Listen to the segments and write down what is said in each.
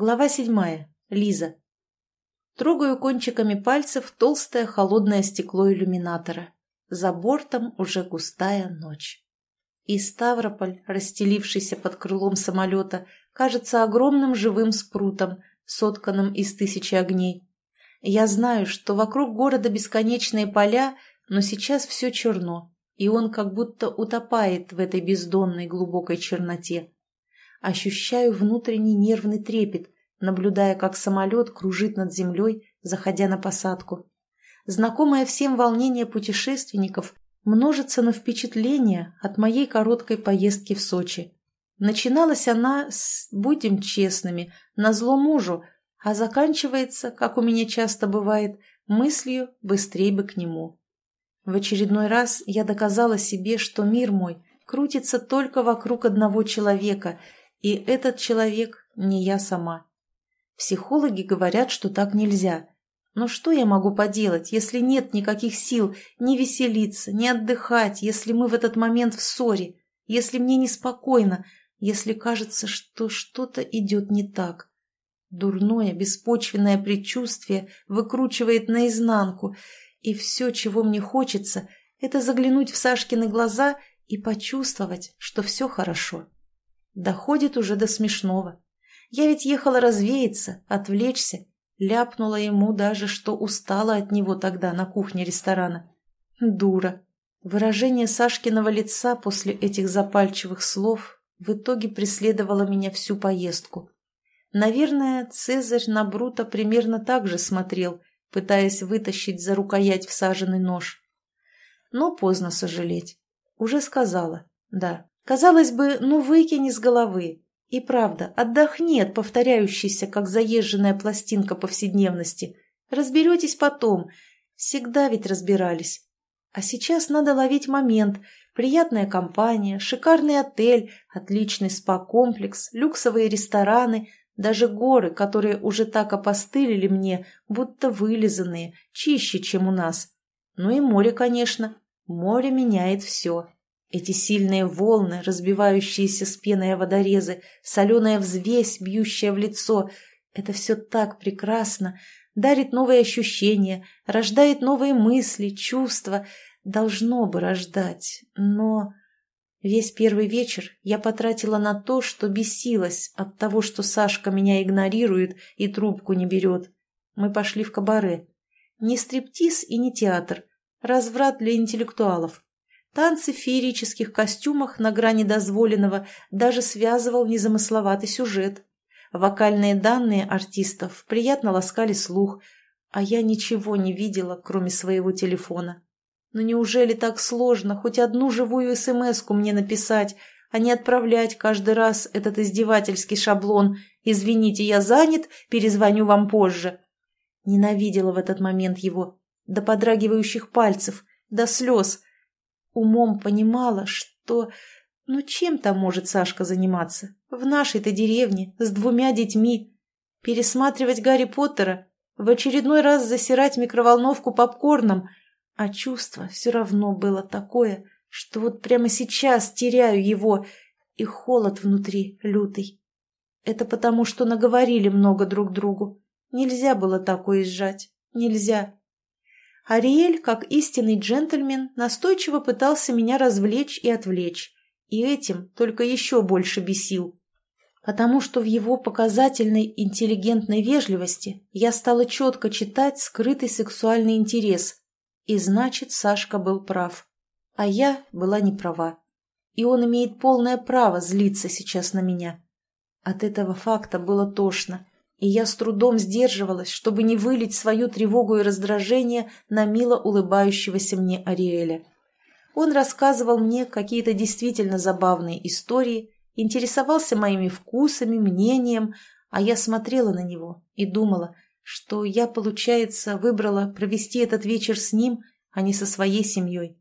Глава седьмая. Лиза. Трогаю кончиками пальцев толстое холодное стекло иллюминатора. За бортом уже густая ночь. И Ставрополь, расстелившийся под крылом самолета, кажется огромным живым спрутом, сотканным из тысячи огней. Я знаю, что вокруг города бесконечные поля, но сейчас все черно, и он как будто утопает в этой бездонной глубокой черноте. Ощущаю внутренний нервный трепет, наблюдая, как самолет кружит над землей, заходя на посадку. Знакомое всем волнение путешественников множится на впечатление от моей короткой поездки в Сочи. Начиналась она с «будем честными», на зло мужу, а заканчивается, как у меня часто бывает, мыслью «быстрей бы к нему». В очередной раз я доказала себе, что мир мой крутится только вокруг одного человека – и этот человек не я сама. Психологи говорят, что так нельзя. Но что я могу поделать, если нет никаких сил ни веселиться, ни отдыхать, если мы в этот момент в ссоре, если мне неспокойно, если кажется, что что-то идет не так? Дурное, беспочвенное предчувствие выкручивает наизнанку, и все, чего мне хочется, это заглянуть в Сашкины глаза и почувствовать, что все хорошо. Доходит уже до смешного. Я ведь ехала развеяться, отвлечься. Ляпнула ему даже, что устала от него тогда на кухне ресторана. Дура. Выражение Сашкиного лица после этих запальчивых слов в итоге преследовало меня всю поездку. Наверное, Цезарь на Брута примерно так же смотрел, пытаясь вытащить за рукоять всаженный нож. Но поздно сожалеть. Уже сказала, да. Казалось бы, ну выкини с головы. И правда, отдохни от повторяющейся, как заезженная пластинка повседневности. Разберетесь потом. Всегда ведь разбирались. А сейчас надо ловить момент. Приятная компания, шикарный отель, отличный спа-комплекс, люксовые рестораны, даже горы, которые уже так опостылили мне, будто вылизанные, чище, чем у нас. Ну и море, конечно. Море меняет все. Эти сильные волны, разбивающиеся с пеной водорезы, соленая взвесь, бьющая в лицо — это все так прекрасно, дарит новые ощущения, рождает новые мысли, чувства, должно бы рождать, но... Весь первый вечер я потратила на то, что бесилась от того, что Сашка меня игнорирует и трубку не берет. Мы пошли в кабаре. Не стриптиз и не театр. Разврат для интеллектуалов. Танцы в феерических костюмах на грани дозволенного даже связывал незамысловатый сюжет. Вокальные данные артистов приятно ласкали слух, а я ничего не видела, кроме своего телефона. Но неужели так сложно хоть одну живую смс мне написать, а не отправлять каждый раз этот издевательский шаблон «Извините, я занят, перезвоню вам позже». Ненавидела в этот момент его, до подрагивающих пальцев, до слез – Умом понимала, что... Ну чем там может Сашка заниматься? В нашей-то деревне, с двумя детьми. Пересматривать Гарри Поттера, в очередной раз засирать микроволновку попкорном. А чувство все равно было такое, что вот прямо сейчас теряю его, и холод внутри лютый. Это потому, что наговорили много друг другу. Нельзя было так уезжать. Нельзя. Ариэль, как истинный джентльмен, настойчиво пытался меня развлечь и отвлечь, и этим только еще больше бесил. Потому что в его показательной интеллигентной вежливости я стала четко читать скрытый сексуальный интерес. И значит, Сашка был прав. А я была не права. И он имеет полное право злиться сейчас на меня. От этого факта было тошно и я с трудом сдерживалась, чтобы не вылить свою тревогу и раздражение на мило улыбающегося мне Ариэля. Он рассказывал мне какие-то действительно забавные истории, интересовался моими вкусами, мнением, а я смотрела на него и думала, что я, получается, выбрала провести этот вечер с ним, а не со своей семьей.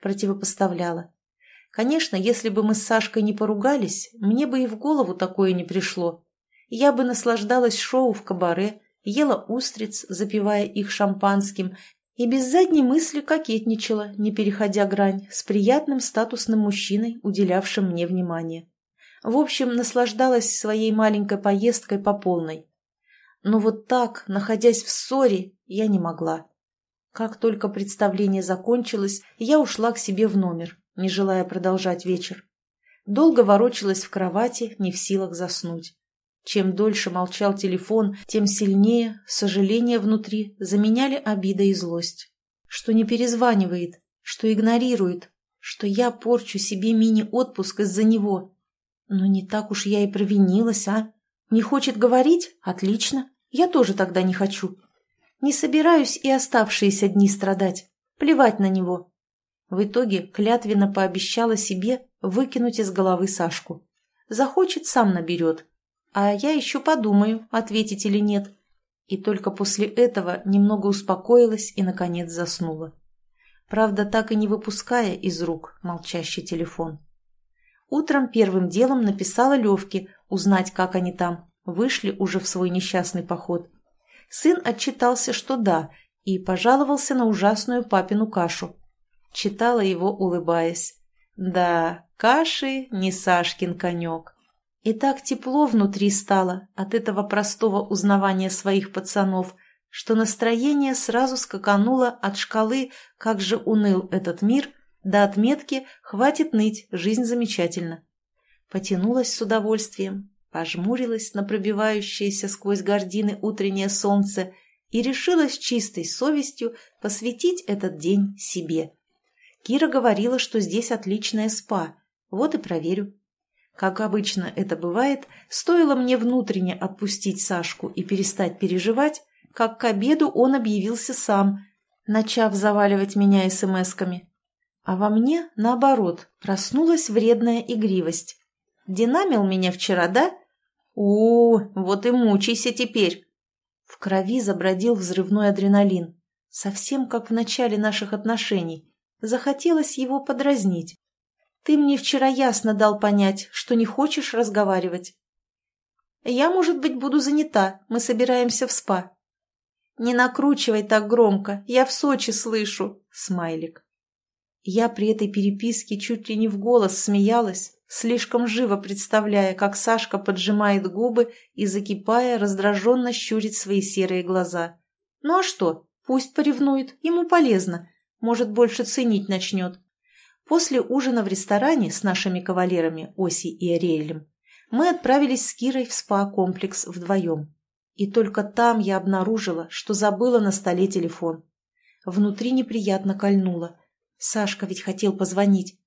Противопоставляла. Конечно, если бы мы с Сашкой не поругались, мне бы и в голову такое не пришло, я бы наслаждалась шоу в кабаре, ела устриц, запивая их шампанским, и без задней мысли кокетничала, не переходя грань, с приятным статусным мужчиной, уделявшим мне внимание. В общем, наслаждалась своей маленькой поездкой по полной. Но вот так, находясь в ссоре, я не могла. Как только представление закончилось, я ушла к себе в номер, не желая продолжать вечер. Долго ворочалась в кровати, не в силах заснуть. Чем дольше молчал телефон, тем сильнее сожаление внутри заменяли обида и злость. Что не перезванивает, что игнорирует, что я порчу себе мини-отпуск из-за него. Но не так уж я и провинилась, а? Не хочет говорить? Отлично. Я тоже тогда не хочу. Не собираюсь и оставшиеся дни страдать. Плевать на него. В итоге клятвенно пообещала себе выкинуть из головы Сашку. Захочет, сам наберет. А я еще подумаю, ответить или нет. И только после этого немного успокоилась и, наконец, заснула. Правда, так и не выпуская из рук молчащий телефон. Утром первым делом написала Левке узнать, как они там. Вышли уже в свой несчастный поход. Сын отчитался, что да, и пожаловался на ужасную папину кашу. Читала его, улыбаясь. Да, каши не Сашкин конек. И так тепло внутри стало от этого простого узнавания своих пацанов, что настроение сразу скакануло от шкалы «Как же уныл этот мир» до отметки «Хватит ныть, жизнь замечательна». Потянулась с удовольствием, пожмурилась на пробивающееся сквозь гордины утреннее солнце и решилась чистой совестью посвятить этот день себе. Кира говорила, что здесь отличное спа, вот и проверю. Как обычно это бывает, стоило мне внутренне отпустить Сашку и перестать переживать, как к обеду он объявился сам, начав заваливать меня смс-ками. А во мне, наоборот, проснулась вредная игривость. Динамил меня вчера, да? у, вот и мучайся теперь. В крови забродил взрывной адреналин, совсем как в начале наших отношений. Захотелось его подразнить. Ты мне вчера ясно дал понять, что не хочешь разговаривать. Я, может быть, буду занята, мы собираемся в спа. Не накручивай так громко, я в Сочи слышу, смайлик. Я при этой переписке чуть ли не в голос смеялась, слишком живо представляя, как Сашка поджимает губы и, закипая, раздраженно щурит свои серые глаза. Ну а что, пусть поревнует, ему полезно, может, больше ценить начнет. После ужина в ресторане с нашими кавалерами Оси и Ариэлем мы отправились с Кирой в спа-комплекс вдвоем. И только там я обнаружила, что забыла на столе телефон. Внутри неприятно кольнуло. Сашка ведь хотел позвонить.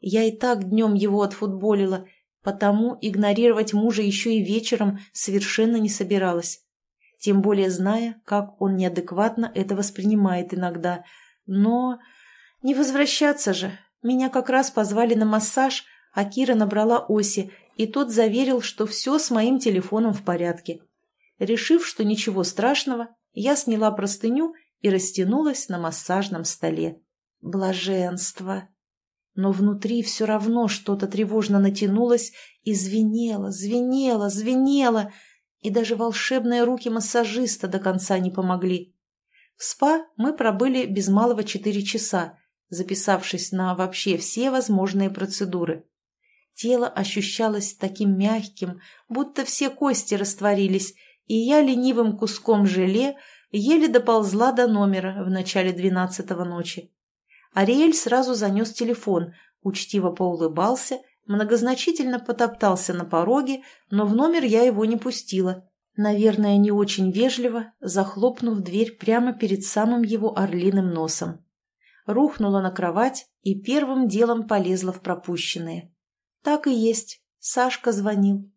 Я и так днем его отфутболила, потому игнорировать мужа еще и вечером совершенно не собиралась. Тем более зная, как он неадекватно это воспринимает иногда. Но не возвращаться же. Меня как раз позвали на массаж, а Кира набрала Оси, и тот заверил, что все с моим телефоном в порядке. Решив, что ничего страшного, я сняла простыню и растянулась на массажном столе. Блаженство! Но внутри все равно что-то тревожно натянулось и звенело, звенело, звенело, и даже волшебные руки массажиста до конца не помогли. В спа мы пробыли без малого четыре часа, записавшись на вообще все возможные процедуры. Тело ощущалось таким мягким, будто все кости растворились, и я ленивым куском желе еле доползла до номера в начале двенадцатого ночи. Ариэль сразу занес телефон, учтиво поулыбался, многозначительно потоптался на пороге, но в номер я его не пустила. Наверное, не очень вежливо, захлопнув дверь прямо перед самым его орлиным носом рухнула на кровать и первым делом полезла в пропущенные. Так и есть. Сашка звонил.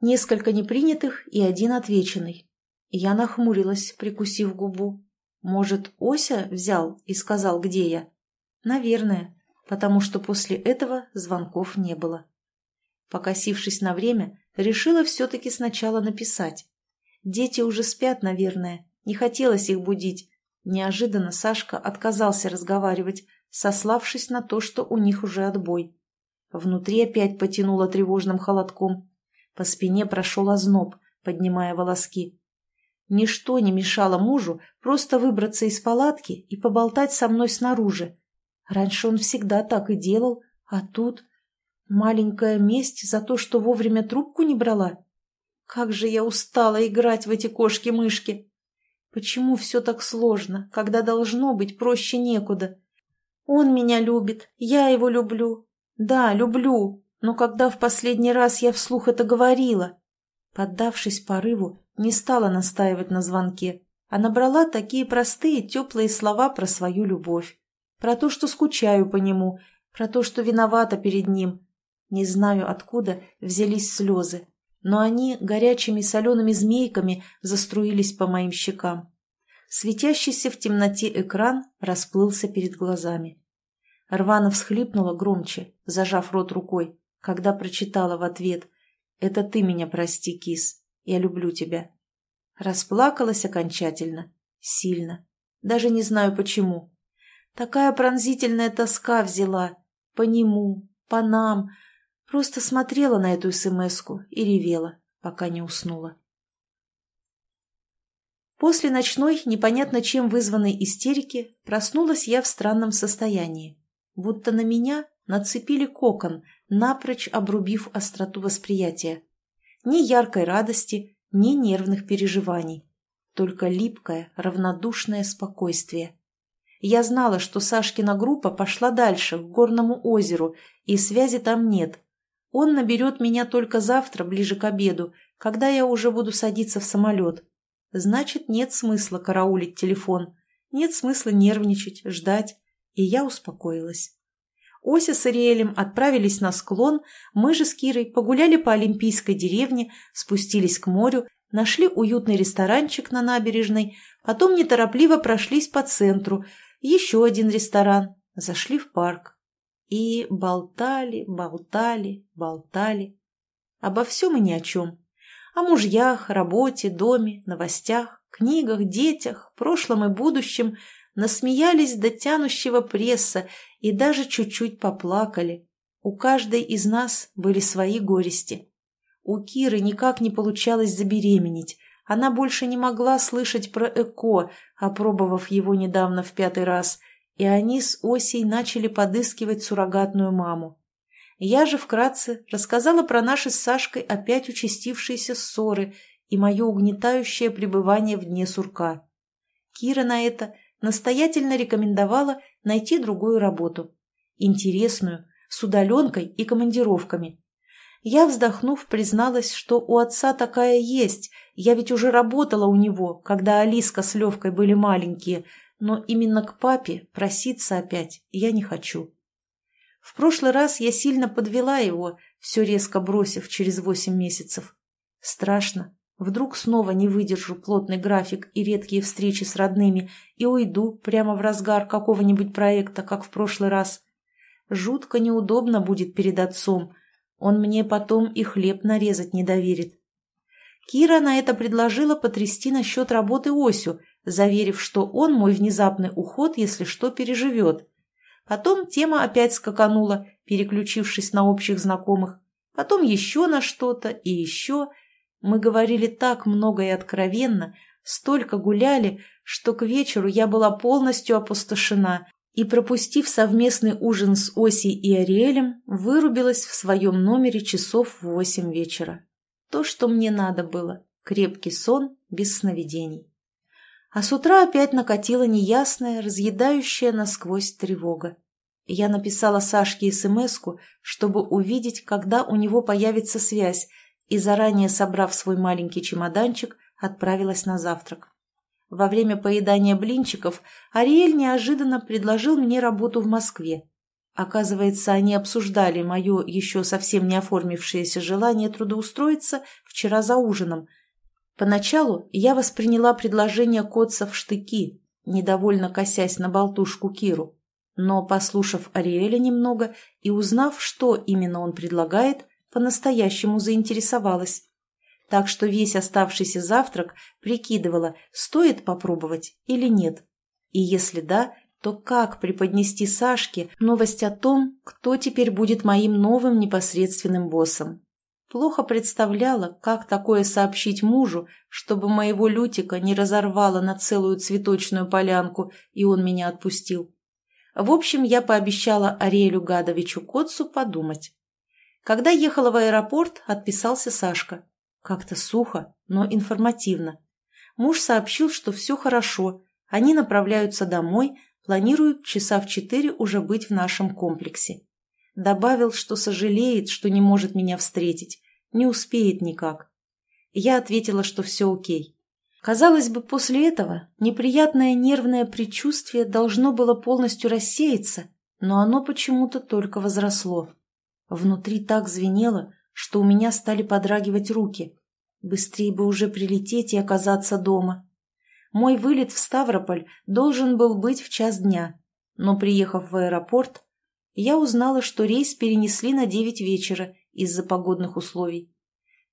Несколько непринятых и один отвеченный. Я нахмурилась, прикусив губу. Может, Ося взял и сказал, где я? Наверное, потому что после этого звонков не было. Покосившись на время, решила все-таки сначала написать. Дети уже спят, наверное, не хотелось их будить, Неожиданно Сашка отказался разговаривать, сославшись на то, что у них уже отбой. Внутри опять потянуло тревожным холодком. По спине прошел озноб, поднимая волоски. Ничто не мешало мужу просто выбраться из палатки и поболтать со мной снаружи. Раньше он всегда так и делал, а тут... Маленькая месть за то, что вовремя трубку не брала? Как же я устала играть в эти кошки-мышки! Почему все так сложно, когда должно быть проще некуда? Он меня любит, я его люблю. Да, люблю, но когда в последний раз я вслух это говорила? Поддавшись порыву, не стала настаивать на звонке, а набрала такие простые теплые слова про свою любовь, про то, что скучаю по нему, про то, что виновата перед ним, не знаю, откуда взялись слезы, но они горячими солеными змейками заструились по моим щекам. Светящийся в темноте экран расплылся перед глазами. Рвана всхлипнула громче, зажав рот рукой, когда прочитала в ответ «Это ты меня прости, кис, я люблю тебя». Расплакалась окончательно, сильно, даже не знаю почему. Такая пронзительная тоска взяла по нему, по нам, Просто смотрела на эту смс и ревела, пока не уснула. После ночной, непонятно чем вызванной истерики, проснулась я в странном состоянии. Будто на меня нацепили кокон, напрочь обрубив остроту восприятия. Ни яркой радости, ни нервных переживаний. Только липкое, равнодушное спокойствие. Я знала, что Сашкина группа пошла дальше, к горному озеру, и связи там нет, он наберет меня только завтра, ближе к обеду, когда я уже буду садиться в самолет. Значит, нет смысла караулить телефон, нет смысла нервничать, ждать. И я успокоилась. Ося с Ариэлем отправились на склон, мы же с Кирой погуляли по Олимпийской деревне, спустились к морю, нашли уютный ресторанчик на набережной, потом неторопливо прошлись по центру, еще один ресторан, зашли в парк. И болтали, болтали, болтали. Обо всем и ни о чем. О мужьях, работе, доме, новостях, книгах, детях, прошлом и будущем насмеялись до тянущего пресса и даже чуть-чуть поплакали. У каждой из нас были свои горести. У Киры никак не получалось забеременеть. Она больше не могла слышать про ЭКО, опробовав его недавно в пятый раз – и они с Осей начали подыскивать суррогатную маму. Я же вкратце рассказала про наши с Сашкой опять участившиеся ссоры и мое угнетающее пребывание в дне сурка. Кира на это настоятельно рекомендовала найти другую работу. Интересную, с удаленкой и командировками. Я, вздохнув, призналась, что у отца такая есть, я ведь уже работала у него, когда Алиска с Левкой были маленькие – но именно к папе проситься опять я не хочу. В прошлый раз я сильно подвела его, все резко бросив через восемь месяцев. Страшно. Вдруг снова не выдержу плотный график и редкие встречи с родными и уйду прямо в разгар какого-нибудь проекта, как в прошлый раз. Жутко неудобно будет перед отцом. Он мне потом и хлеб нарезать не доверит. Кира на это предложила потрясти насчет работы Осю, заверив, что он мой внезапный уход, если что, переживет. Потом тема опять скаканула, переключившись на общих знакомых. Потом еще на что-то и еще. Мы говорили так много и откровенно, столько гуляли, что к вечеру я была полностью опустошена и, пропустив совместный ужин с Осей и Ариэлем, вырубилась в своем номере часов в восемь вечера. То, что мне надо было. Крепкий сон без сновидений. А с утра опять накатила неясная, разъедающая насквозь тревога. Я написала Сашке смс чтобы увидеть, когда у него появится связь, и, заранее собрав свой маленький чемоданчик, отправилась на завтрак. Во время поедания блинчиков Ариэль неожиданно предложил мне работу в Москве. Оказывается, они обсуждали мое еще совсем не оформившееся желание трудоустроиться вчера за ужином, Поначалу я восприняла предложение Котца в штыки, недовольно косясь на болтушку Киру. Но, послушав Ариэля немного и узнав, что именно он предлагает, по-настоящему заинтересовалась. Так что весь оставшийся завтрак прикидывала, стоит попробовать или нет. И если да, то как преподнести Сашке новость о том, кто теперь будет моим новым непосредственным боссом? Плохо представляла, как такое сообщить мужу, чтобы моего Лютика не разорвало на целую цветочную полянку, и он меня отпустил. В общем, я пообещала Ариэлю Гадовичу Котцу подумать. Когда ехала в аэропорт, отписался Сашка. Как-то сухо, но информативно. Муж сообщил, что все хорошо, они направляются домой, планируют часа в четыре уже быть в нашем комплексе. Добавил, что сожалеет, что не может меня встретить, не успеет никак. Я ответила, что все окей. Казалось бы, после этого неприятное нервное предчувствие должно было полностью рассеяться, но оно почему-то только возросло. Внутри так звенело, что у меня стали подрагивать руки. Быстрее бы уже прилететь и оказаться дома. Мой вылет в Ставрополь должен был быть в час дня, но, приехав в аэропорт, я узнала, что рейс перенесли на девять вечера из-за погодных условий.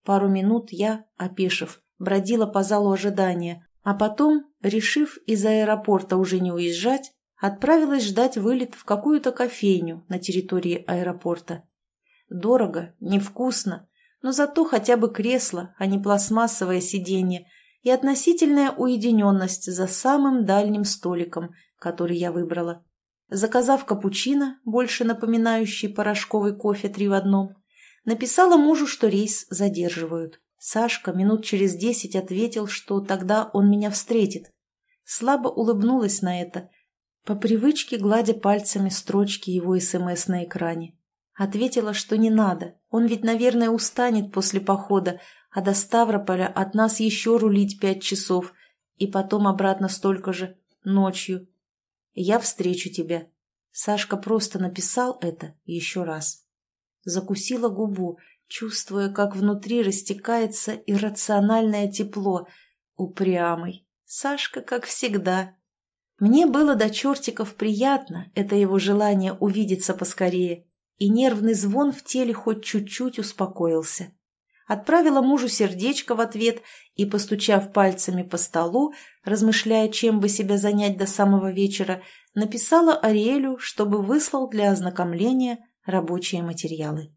Пару минут я, опешив, бродила по залу ожидания, а потом, решив из аэропорта уже не уезжать, отправилась ждать вылет в какую-то кофейню на территории аэропорта. Дорого, невкусно, но зато хотя бы кресло, а не пластмассовое сиденье, и относительная уединенность за самым дальним столиком, который я выбрала. Заказав капучино, больше напоминающий порошковый кофе три в одном, написала мужу, что рейс задерживают. Сашка минут через десять ответил, что тогда он меня встретит. Слабо улыбнулась на это, по привычке гладя пальцами строчки его СМС на экране. Ответила, что не надо, он ведь, наверное, устанет после похода, а до Ставрополя от нас еще рулить пять часов, и потом обратно столько же, ночью. Я встречу тебя. Сашка просто написал это еще раз. Закусила губу, чувствуя, как внутри растекается иррациональное тепло. Упрямый. Сашка, как всегда. Мне было до чертиков приятно, это его желание увидеться поскорее и нервный звон в теле хоть чуть-чуть успокоился. Отправила мужу сердечко в ответ и, постучав пальцами по столу, размышляя, чем бы себя занять до самого вечера, написала Ариэлю, чтобы выслал для ознакомления рабочие материалы.